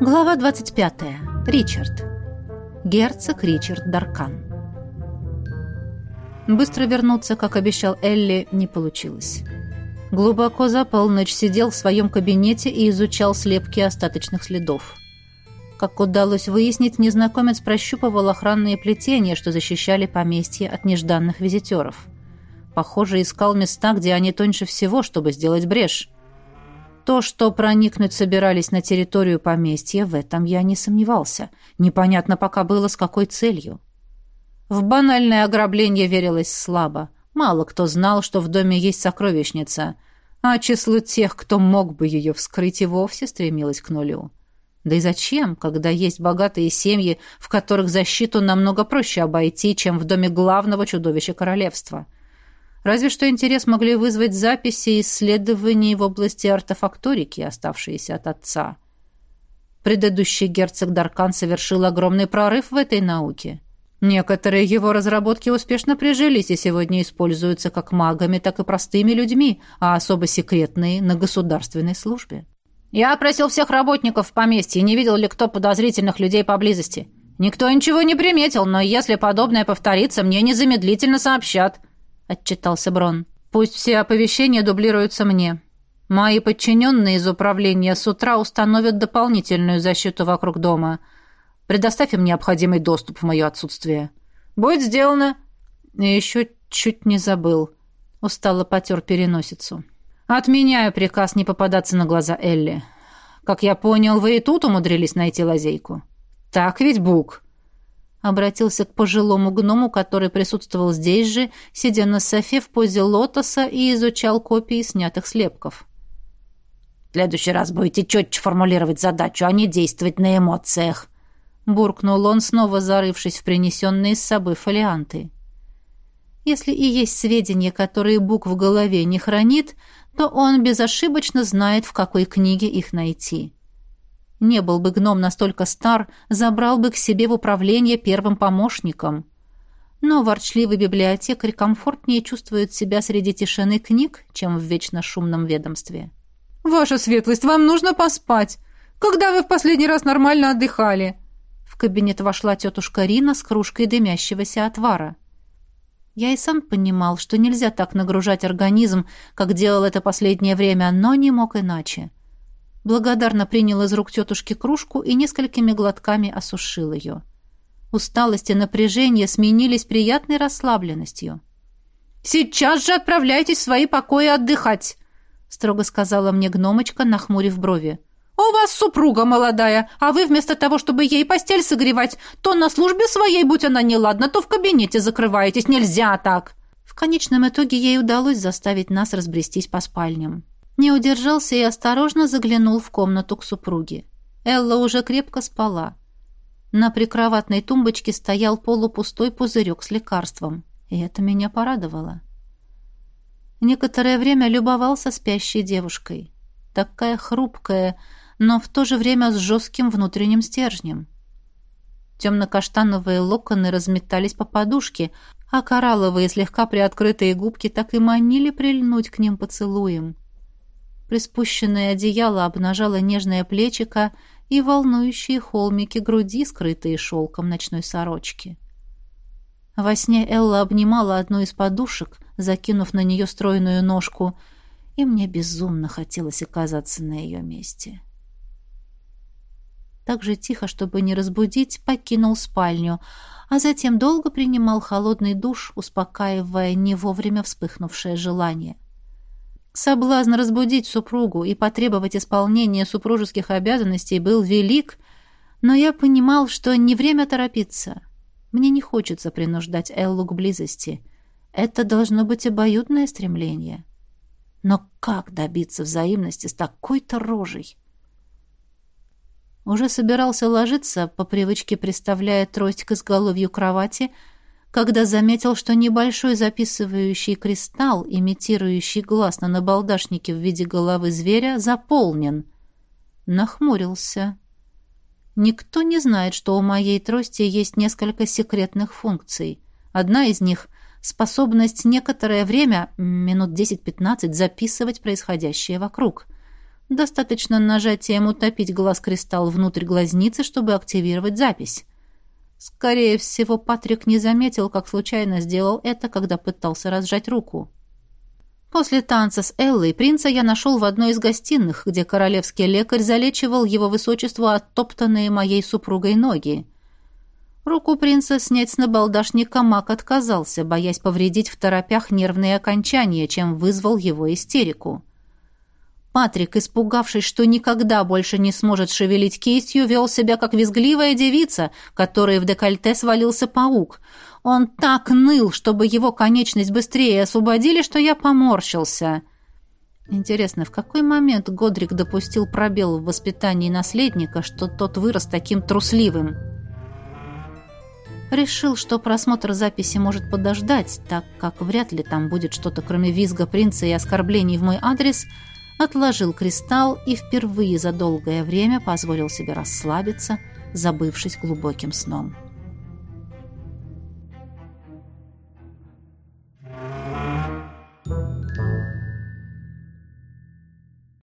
Глава 25. Ричард. Герцог Ричард Даркан. Быстро вернуться, как обещал Элли, не получилось. Глубоко за полночь сидел в своем кабинете и изучал слепки остаточных следов. Как удалось выяснить, незнакомец прощупывал охранные плетения, что защищали поместье от нежданных визитеров. Похоже, искал места, где они тоньше всего, чтобы сделать брешь. То, что проникнуть собирались на территорию поместья, в этом я не сомневался. Непонятно пока было, с какой целью. В банальное ограбление верилось слабо. Мало кто знал, что в доме есть сокровищница, а число тех, кто мог бы ее вскрыть, и вовсе стремилось к нулю. Да и зачем, когда есть богатые семьи, в которых защиту намного проще обойти, чем в доме главного чудовища королевства — Разве что интерес могли вызвать записи и исследований в области артефакторики, оставшиеся от отца. Предыдущий герцог Даркан совершил огромный прорыв в этой науке. Некоторые его разработки успешно прижились и сегодня используются как магами, так и простыми людьми, а особо секретные на государственной службе. «Я опросил всех работников в поместье, не видел ли кто подозрительных людей поблизости. Никто ничего не приметил, но если подобное повторится, мне незамедлительно сообщат», отчитался Брон. «Пусть все оповещения дублируются мне. Мои подчиненные из управления с утра установят дополнительную защиту вокруг дома. Предоставь им необходимый доступ в мое отсутствие». «Будет сделано». И еще чуть не забыл. Устало потер переносицу. «Отменяю приказ не попадаться на глаза Элли. Как я понял, вы и тут умудрились найти лазейку». «Так ведь, Бук?» Обратился к пожилому гному, который присутствовал здесь же, сидя на софе в позе лотоса и изучал копии снятых слепков. «В следующий раз будете четче формулировать задачу, а не действовать на эмоциях», буркнул он, снова зарывшись в принесенные с собой фолианты. Если и есть сведения, которые Бук в голове не хранит, то он безошибочно знает, в какой книге их найти. Не был бы гном настолько стар, забрал бы к себе в управление первым помощником. Но ворчливый библиотекарь комфортнее чувствует себя среди тишины книг, чем в вечно шумном ведомстве. «Ваша светлость, вам нужно поспать. Когда вы в последний раз нормально отдыхали?» В кабинет вошла тетушка Рина с кружкой дымящегося отвара. Я и сам понимал, что нельзя так нагружать организм, как делал это последнее время, но не мог иначе благодарно принял из рук тетушки кружку и несколькими глотками осушил ее. Усталость и напряжение сменились приятной расслабленностью. «Сейчас же отправляйтесь в свои покои отдыхать!» — строго сказала мне гномочка, нахмурив брови. «У вас супруга молодая, а вы вместо того, чтобы ей постель согревать, то на службе своей, будь она неладна, то в кабинете закрываетесь. Нельзя так!» В конечном итоге ей удалось заставить нас разбрестись по спальням. Не удержался и осторожно заглянул в комнату к супруге. Элла уже крепко спала. На прикроватной тумбочке стоял полупустой пузырек с лекарством, и это меня порадовало. Некоторое время любовался спящей девушкой. Такая хрупкая, но в то же время с жестким внутренним стержнем. Темно-каштановые локоны разметались по подушке, а коралловые слегка приоткрытые губки так и манили прильнуть к ним поцелуем. Приспущенное одеяло обнажало нежное плечико и волнующие холмики груди, скрытые шелком ночной сорочки. Во сне Элла обнимала одну из подушек, закинув на нее стройную ножку, и мне безумно хотелось оказаться на ее месте. Так же тихо, чтобы не разбудить, покинул спальню, а затем долго принимал холодный душ, успокаивая не вовремя вспыхнувшее желание — Соблазн разбудить супругу и потребовать исполнения супружеских обязанностей был велик, но я понимал, что не время торопиться. Мне не хочется принуждать Эллу к близости. Это должно быть обоюдное стремление. Но как добиться взаимности с такой-то рожей? Уже собирался ложиться, по привычке приставляя трость к изголовью кровати, когда заметил, что небольшой записывающий кристалл, имитирующий глаз на набалдашнике в виде головы зверя, заполнен. Нахмурился. Никто не знает, что у моей трости есть несколько секретных функций. Одна из них — способность некоторое время, минут 10-15, записывать происходящее вокруг. Достаточно нажатием утопить глаз-кристалл внутрь глазницы, чтобы активировать запись. Скорее всего, Патрик не заметил, как случайно сделал это, когда пытался разжать руку. После танца с Эллой принца я нашел в одной из гостиных, где королевский лекарь залечивал его высочество оттоптанные моей супругой ноги. Руку принца снять с набалдашника маг отказался, боясь повредить в торопях нервные окончания, чем вызвал его истерику. Патрик, испугавшись, что никогда больше не сможет шевелить кистью, вел себя как визгливая девица, которой в декольте свалился паук. Он так ныл, чтобы его конечность быстрее освободили, что я поморщился. Интересно, в какой момент Годрик допустил пробел в воспитании наследника, что тот вырос таким трусливым? Решил, что просмотр записи может подождать, так как вряд ли там будет что-то, кроме визга принца и оскорблений в мой адрес – отложил кристалл и впервые за долгое время позволил себе расслабиться, забывшись глубоким сном.